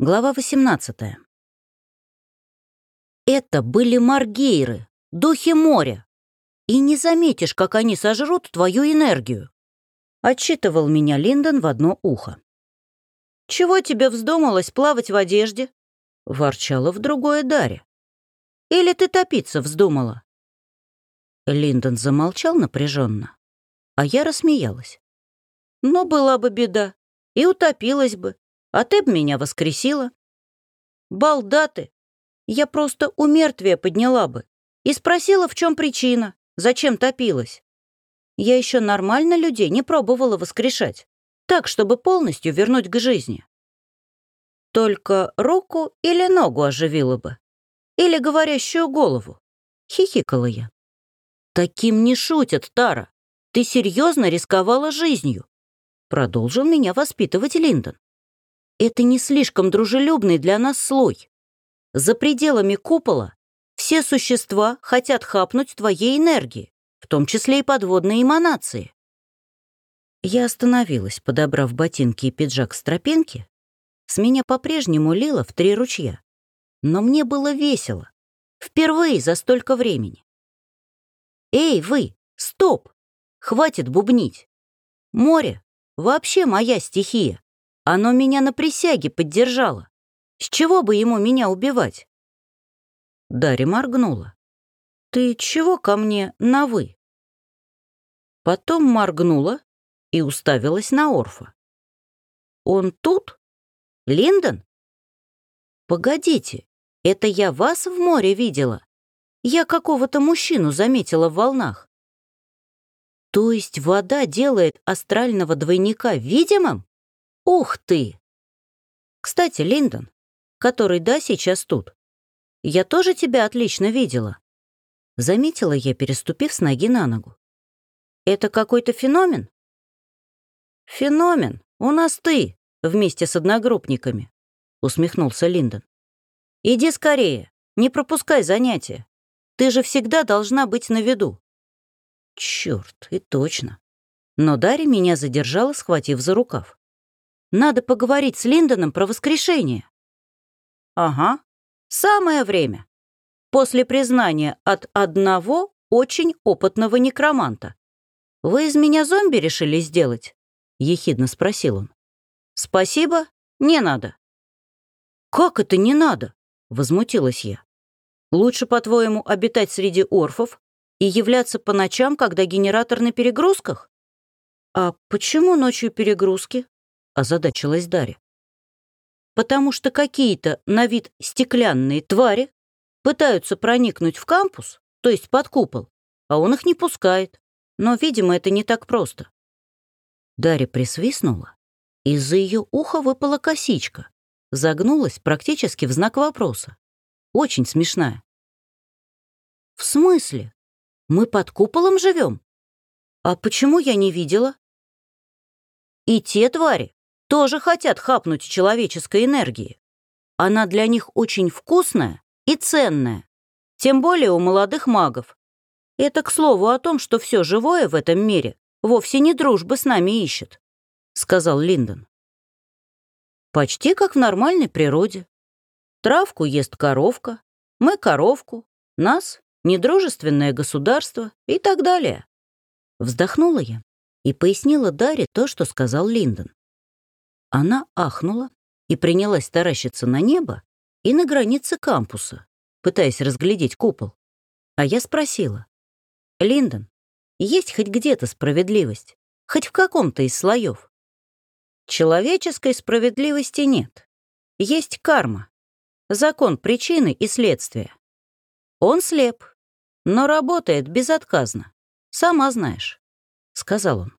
Глава 18. Это были маргейры, духи моря. И не заметишь, как они сожрут твою энергию. Отчитывал меня Линдон в одно ухо. «Чего тебе вздумалось плавать в одежде?» Ворчала в другое Дарья. «Или ты топиться вздумала?» Линдон замолчал напряженно, а я рассмеялась. «Но была бы беда, и утопилась бы, а ты б меня воскресила. Балда ты! Я просто у мертвия подняла бы и спросила, в чем причина, зачем топилась. Я еще нормально людей не пробовала воскрешать, так, чтобы полностью вернуть к жизни. Только руку или ногу оживила бы, или говорящую голову. Хихикала я. Таким не шутят, Тара. Ты серьезно рисковала жизнью. Продолжил меня воспитывать Линдон. Это не слишком дружелюбный для нас слой. За пределами купола все существа хотят хапнуть твоей энергии, в том числе и подводные эманации. Я остановилась, подобрав ботинки и пиджак с тропинки. С меня по-прежнему лило в три ручья. Но мне было весело. Впервые за столько времени. «Эй, вы! Стоп! Хватит бубнить! Море — вообще моя стихия. Оно меня на присяге поддержало. С чего бы ему меня убивать?» Дарья моргнула. «Ты чего ко мне на «вы»?» Потом моргнула и уставилась на Орфа. «Он тут? Линдон?» «Погодите, это я вас в море видела? Я какого-то мужчину заметила в волнах». «То есть вода делает астрального двойника видимым?» Ух ты! Кстати, Линдон, который да сейчас тут, я тоже тебя отлично видела. Заметила я, переступив с ноги на ногу. Это какой-то феномен? Феномен. У нас ты, вместе с одногруппниками, усмехнулся Линдон. Иди скорее, не пропускай занятия. Ты же всегда должна быть на виду. Черт, и точно. Но Дарья меня задержала, схватив за рукав. Надо поговорить с Линдоном про воскрешение». «Ага, самое время. После признания от одного очень опытного некроманта. Вы из меня зомби решили сделать?» — ехидно спросил он. «Спасибо, не надо». «Как это не надо?» — возмутилась я. «Лучше, по-твоему, обитать среди орфов и являться по ночам, когда генератор на перегрузках?» «А почему ночью перегрузки?» Озадачилась Дарья. «Потому что какие-то на вид стеклянные твари пытаются проникнуть в кампус, то есть под купол, а он их не пускает. Но, видимо, это не так просто». Дарья присвистнула, из-за ее уха выпала косичка, загнулась практически в знак вопроса. Очень смешная. «В смысле? Мы под куполом живем? А почему я не видела?» «И те твари тоже хотят хапнуть человеческой энергии. Она для них очень вкусная и ценная, тем более у молодых магов. Это к слову о том, что все живое в этом мире вовсе не дружбы с нами ищет, сказал Линдон. Почти как в нормальной природе. Травку ест коровка, мы коровку, нас — недружественное государство и так далее. Вздохнула я и пояснила Даре то, что сказал Линдон. Она ахнула и принялась таращиться на небо и на границе кампуса, пытаясь разглядеть купол. А я спросила. «Линдон, есть хоть где-то справедливость? Хоть в каком-то из слоев?» Человеческой справедливости нет. Есть карма. Закон причины и следствия. Он слеп, но работает безотказно. Сама знаешь, — сказал он.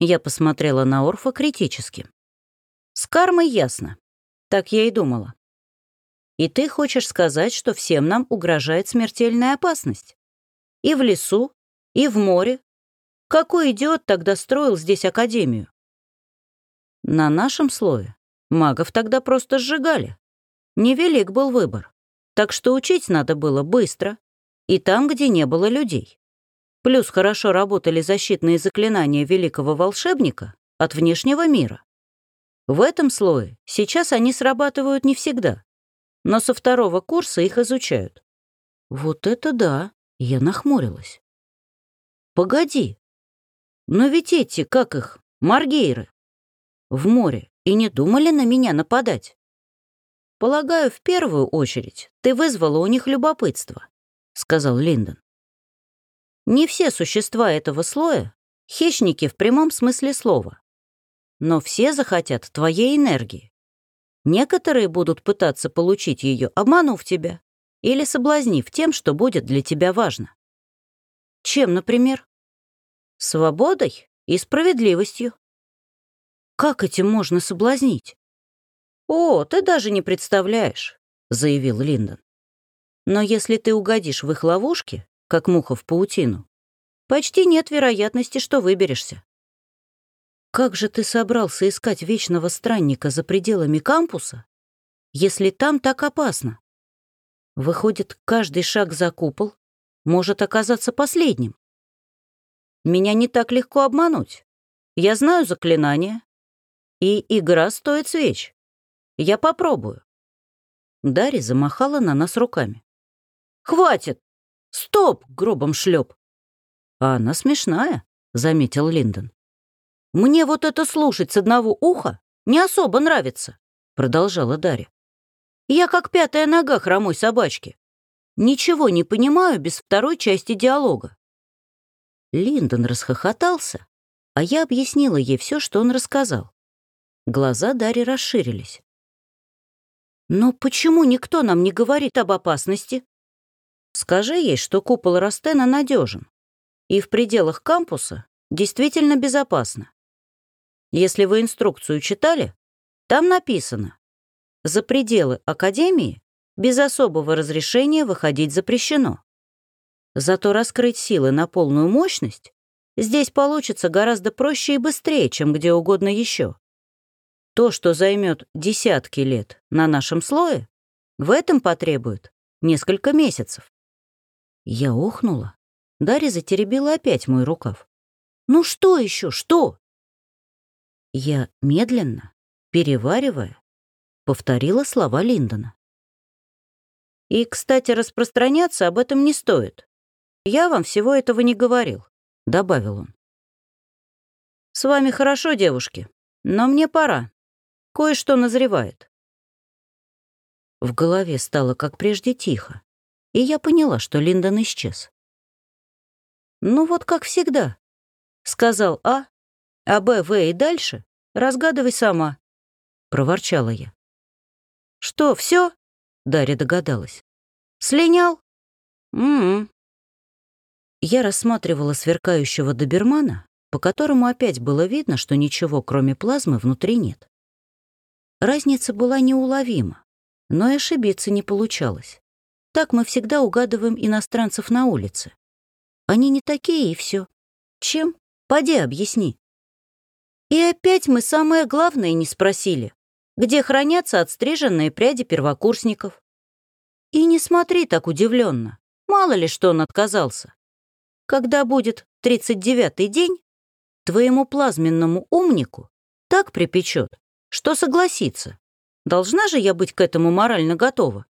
Я посмотрела на Орфа критически. С кармой ясно. Так я и думала. И ты хочешь сказать, что всем нам угрожает смертельная опасность? И в лесу, и в море. Какой идиот тогда строил здесь академию? На нашем слое магов тогда просто сжигали. Невелик был выбор. Так что учить надо было быстро и там, где не было людей. Плюс хорошо работали защитные заклинания великого волшебника от внешнего мира. В этом слое сейчас они срабатывают не всегда, но со второго курса их изучают. Вот это да, я нахмурилась. Погоди, но ведь эти, как их, маргейры, в море и не думали на меня нападать. Полагаю, в первую очередь ты вызвала у них любопытство, сказал Линдон. Не все существа этого слоя — хищники в прямом смысле слова. Но все захотят твоей энергии. Некоторые будут пытаться получить ее, обманув тебя или соблазнив тем, что будет для тебя важно. Чем, например? Свободой и справедливостью. Как этим можно соблазнить? «О, ты даже не представляешь», — заявил Линдон. «Но если ты угодишь в их ловушки, как муха в паутину, почти нет вероятности, что выберешься. Как же ты собрался искать вечного странника за пределами кампуса, если там так опасно? Выходит, каждый шаг за купол может оказаться последним. Меня не так легко обмануть. Я знаю заклинание, и игра стоит свеч. Я попробую. Дарья замахала на нас руками. «Хватит! Стоп, гробом шлеп!» «А она смешная», — заметил Линдон. «Мне вот это слушать с одного уха не особо нравится», — продолжала Дарья. «Я как пятая нога хромой собачки. Ничего не понимаю без второй части диалога». Линдон расхохотался, а я объяснила ей все, что он рассказал. Глаза Дарьи расширились. «Но почему никто нам не говорит об опасности?» «Скажи ей, что купол Растена надежен и в пределах кампуса действительно безопасно. Если вы инструкцию читали, там написано «За пределы Академии без особого разрешения выходить запрещено». Зато раскрыть силы на полную мощность здесь получится гораздо проще и быстрее, чем где угодно еще. То, что займет десятки лет на нашем слое, в этом потребует несколько месяцев. Я охнула. Дарья затеребила опять мой рукав. «Ну что еще, что?» Я медленно, переваривая, повторила слова Линдона. «И, кстати, распространяться об этом не стоит. Я вам всего этого не говорил», — добавил он. «С вами хорошо, девушки, но мне пора. Кое-что назревает». В голове стало, как прежде, тихо, и я поняла, что Линдон исчез. «Ну вот как всегда», — сказал А, а Б, В и дальше разгадывай сама, — проворчала я. «Что, все? Дарья догадалась. «Слинял?» «М-м». Я рассматривала сверкающего добермана, по которому опять было видно, что ничего, кроме плазмы, внутри нет. Разница была неуловима, но и ошибиться не получалось. Так мы всегда угадываем иностранцев на улице. Они не такие, и все. Чем? Поди объясни. И опять мы самое главное не спросили. Где хранятся отстриженные пряди первокурсников? И не смотри так удивленно. Мало ли что он отказался. Когда будет 39-й день, твоему плазменному умнику так припечет, что согласится. Должна же я быть к этому морально готова.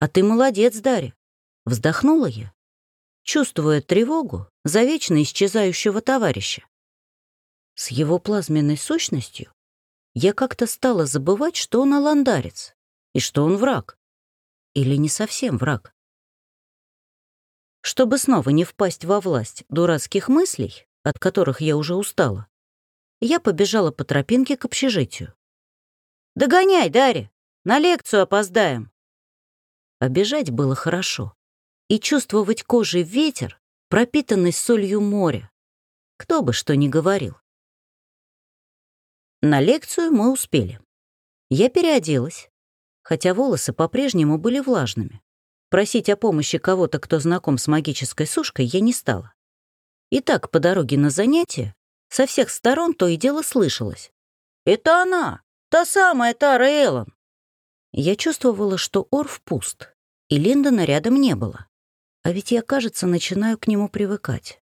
А ты молодец, Дарья. Вздохнула я, чувствуя тревогу за вечно исчезающего товарища. С его плазменной сущностью я как-то стала забывать, что он аландарец и что он враг. Или не совсем враг. Чтобы снова не впасть во власть дурацких мыслей, от которых я уже устала, я побежала по тропинке к общежитию. «Догоняй, Дарья! На лекцию опоздаем!» Обежать было хорошо. И чувствовать кожей ветер, пропитанный солью моря. Кто бы что ни говорил. На лекцию мы успели. Я переоделась, хотя волосы по-прежнему были влажными. Просить о помощи кого-то, кто знаком с магической сушкой, я не стала. Итак, по дороге на занятия со всех сторон то и дело слышалось. «Это она! Та самая Тара Эллен!» Я чувствовала, что Орф пуст, и Линдона рядом не было. А ведь я, кажется, начинаю к нему привыкать.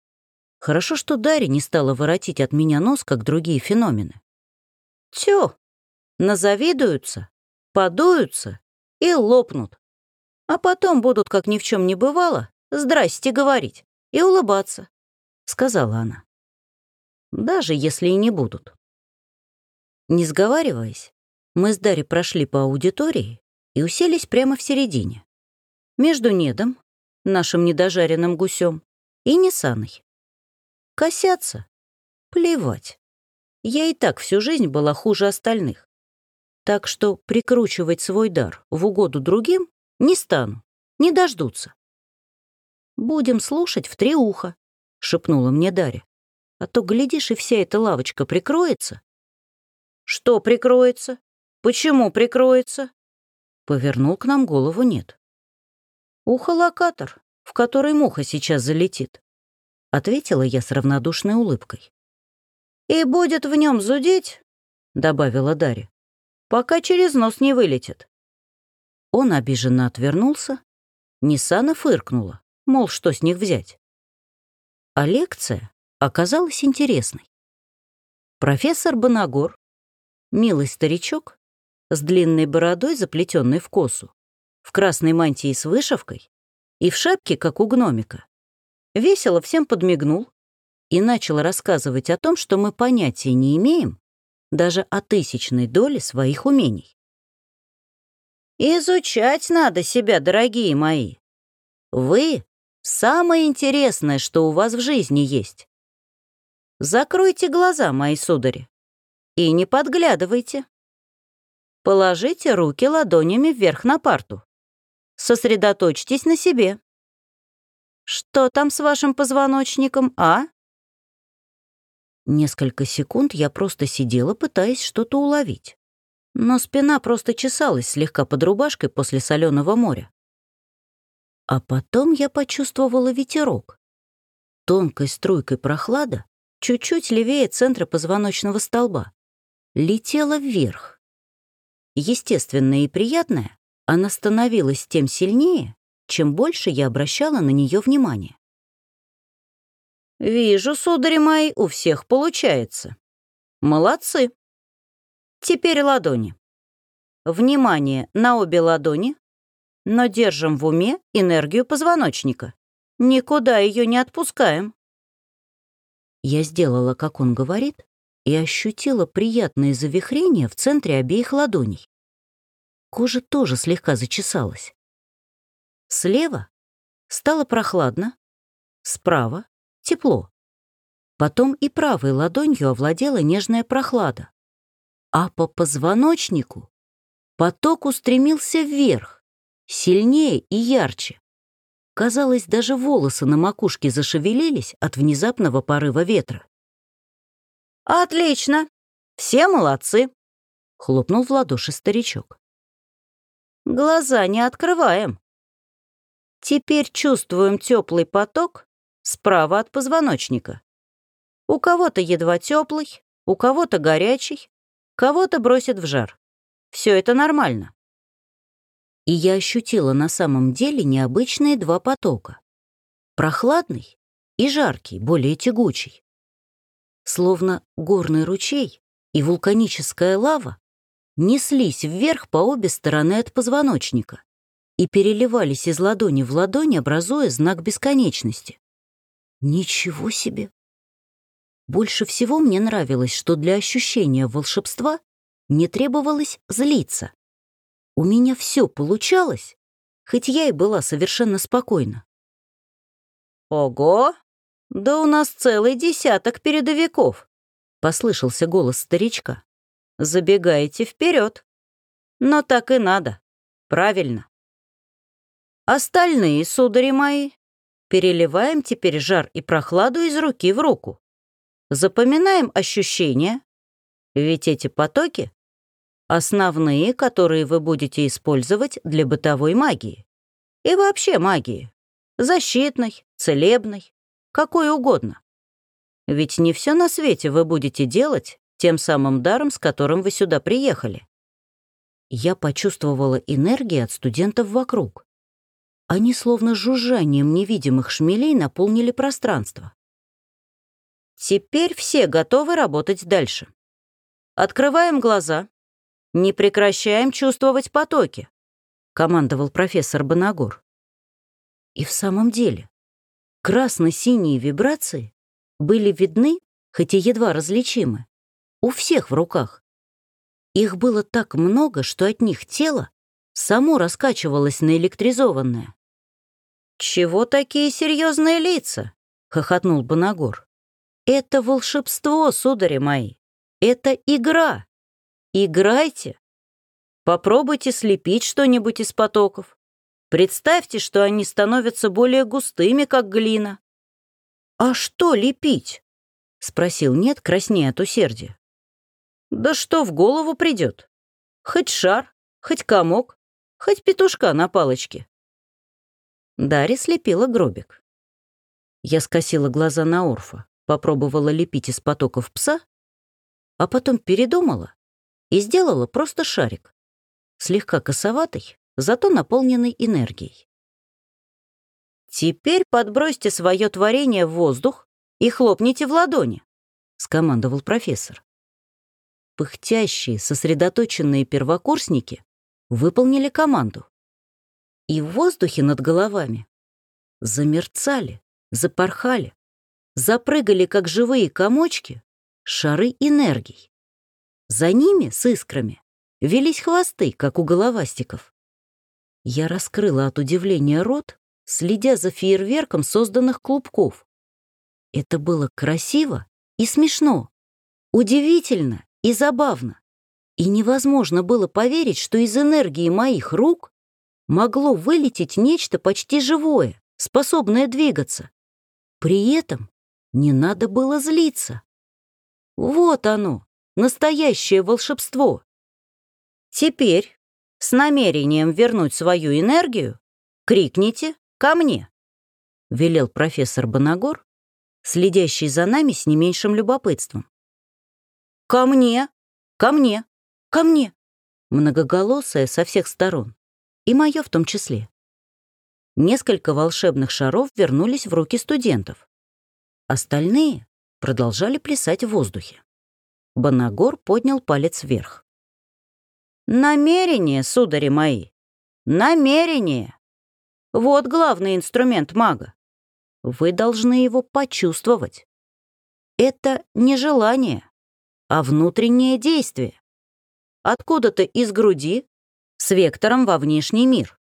Хорошо, что Дарья не стала воротить от меня нос, как другие феномены. Тё, назавидуются, подуются и лопнут. А потом будут, как ни в чем не бывало, здрасте говорить и улыбаться, сказала она. Даже если и не будут. Не сговариваясь, мы с Дарьей прошли по аудитории и уселись прямо в середине. Между Недом, нашим недожаренным гусем, и Нисаной. Косятся? Плевать. Я и так всю жизнь была хуже остальных. Так что прикручивать свой дар в угоду другим не стану, не дождутся. «Будем слушать в три уха», — шепнула мне Дарья. «А то, глядишь, и вся эта лавочка прикроется». «Что прикроется? Почему прикроется?» Повернул к нам голову нет. «Ухо-локатор, в который муха сейчас залетит», — ответила я с равнодушной улыбкой. «И будет в нем зудеть», — добавила Дарья, «пока через нос не вылетит». Он обиженно отвернулся, Нисана фыркнула, мол, что с них взять. А лекция оказалась интересной. Профессор Банагор, милый старичок, с длинной бородой, заплетенной в косу, в красной мантии с вышивкой и в шапке, как у гномика, весело всем подмигнул и начал рассказывать о том, что мы понятия не имеем даже о тысячной доле своих умений. «Изучать надо себя, дорогие мои. Вы — самое интересное, что у вас в жизни есть. Закройте глаза, мои судари, и не подглядывайте. Положите руки ладонями вверх на парту. Сосредоточьтесь на себе. Что там с вашим позвоночником, а? Несколько секунд я просто сидела, пытаясь что-то уловить. Но спина просто чесалась слегка под рубашкой после соленого моря. А потом я почувствовала ветерок. Тонкой струйкой прохлада, чуть-чуть левее центра позвоночного столба, летела вверх. Естественная и приятная, она становилась тем сильнее, чем больше я обращала на нее внимание. «Вижу, судари мои, у всех получается. Молодцы. Теперь ладони. Внимание на обе ладони, но держим в уме энергию позвоночника. Никуда ее не отпускаем». Я сделала, как он говорит, и ощутила приятное завихрение в центре обеих ладоней. Кожа тоже слегка зачесалась. Слева стало прохладно, справа тепло. Потом и правой ладонью овладела нежная прохлада. А по позвоночнику поток устремился вверх, сильнее и ярче. Казалось, даже волосы на макушке зашевелились от внезапного порыва ветра. «Отлично! Все молодцы!» — хлопнул в ладоши старичок. «Глаза не открываем. Теперь чувствуем теплый поток справа от позвоночника. У кого-то едва теплый, у кого-то горячий, кого-то бросит в жар. Все это нормально. И я ощутила на самом деле необычные два потока. Прохладный и жаркий, более тягучий. Словно горный ручей и вулканическая лава неслись вверх по обе стороны от позвоночника и переливались из ладони в ладонь, образуя знак бесконечности. Ничего себе! Больше всего мне нравилось, что для ощущения волшебства не требовалось злиться. У меня все получалось, хоть я и была совершенно спокойна. «Ого! Да у нас целый десяток передовиков!» — послышался голос старичка. «Забегаете вперед. Но так и надо. Правильно. Остальные, судари мои, Переливаем теперь жар и прохладу из руки в руку. Запоминаем ощущения, ведь эти потоки — основные, которые вы будете использовать для бытовой магии. И вообще магии. Защитной, целебной, какой угодно. Ведь не все на свете вы будете делать тем самым даром, с которым вы сюда приехали. Я почувствовала энергию от студентов вокруг. Они словно жужжанием невидимых шмелей наполнили пространство. Теперь все готовы работать дальше. открываем глаза, не прекращаем чувствовать потоки», — командовал профессор Банагор. И в самом деле, красно-синие вибрации были видны, хоть и едва различимы, у всех в руках. Их было так много, что от них тело само раскачивалось наэлектризованное. «Чего такие серьезные лица?» — хохотнул Банагор. «Это волшебство, судари мои. Это игра. Играйте. Попробуйте слепить что-нибудь из потоков. Представьте, что они становятся более густыми, как глина». «А что лепить?» — спросил Нет, краснея от усердия. Да что в голову придет? Хоть шар, хоть комок, хоть петушка на палочке. Дарья слепила гробик. Я скосила глаза на Орфа, попробовала лепить из потоков пса, а потом передумала и сделала просто шарик. Слегка косоватый, зато наполненный энергией. «Теперь подбросьте свое творение в воздух и хлопните в ладони», — скомандовал профессор пыхтящие, сосредоточенные первокурсники выполнили команду. И в воздухе над головами замерцали, запорхали, запрыгали, как живые комочки, шары энергий. За ними, с искрами, велись хвосты, как у головастиков. Я раскрыла от удивления рот, следя за фейерверком созданных клубков. Это было красиво и смешно, удивительно и забавно. И невозможно было поверить, что из энергии моих рук могло вылететь нечто почти живое, способное двигаться. При этом не надо было злиться. Вот оно, настоящее волшебство. Теперь, с намерением вернуть свою энергию, крикните «ко мне», — велел профессор Банагор, следящий за нами с не меньшим любопытством. «Ко мне! Ко мне! Ко мне!» Многоголосая со всех сторон. И мое в том числе. Несколько волшебных шаров вернулись в руки студентов. Остальные продолжали плясать в воздухе. Банагор поднял палец вверх. «Намерение, судари мои! Намерение! Вот главный инструмент мага. Вы должны его почувствовать. Это не желание, а внутреннее действие. Откуда-то из груди с вектором во внешний мир.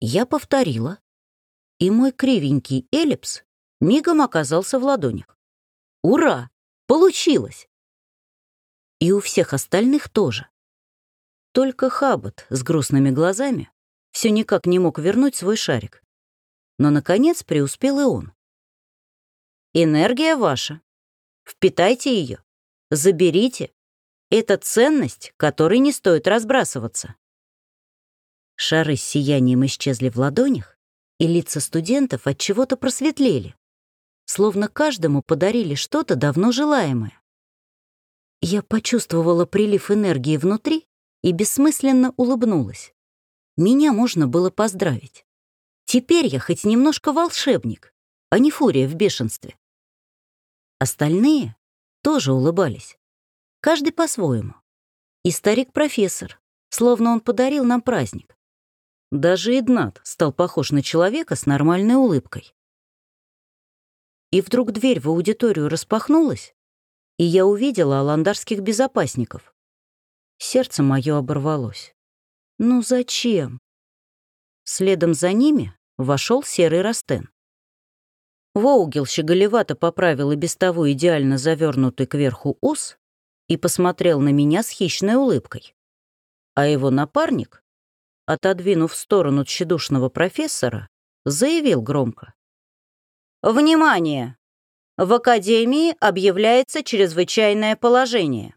Я повторила, и мой кривенький эллипс мигом оказался в ладонях. Ура! Получилось! И у всех остальных тоже. Только Хаббат с грустными глазами все никак не мог вернуть свой шарик. Но, наконец, преуспел и он. «Энергия ваша. Впитайте ее. Заберите. Это ценность, которой не стоит разбрасываться. Шары с сиянием исчезли в ладонях, и лица студентов от чего-то просветлели, словно каждому подарили что-то давно желаемое. Я почувствовала прилив энергии внутри и бессмысленно улыбнулась. Меня можно было поздравить. Теперь я хоть немножко волшебник, а не фурия в бешенстве. Остальные тоже улыбались. Каждый по-своему. И старик-профессор, словно он подарил нам праздник. Даже Иднат стал похож на человека с нормальной улыбкой. И вдруг дверь в аудиторию распахнулась, и я увидела аландарских безопасников. Сердце мое оборвалось. Ну зачем? Следом за ними вошел серый Растен. Воугел щеголевато поправил и без того идеально завернутый кверху ус и посмотрел на меня с хищной улыбкой. А его напарник, отодвинув в сторону тщедушного профессора, заявил громко. «Внимание! В Академии объявляется чрезвычайное положение.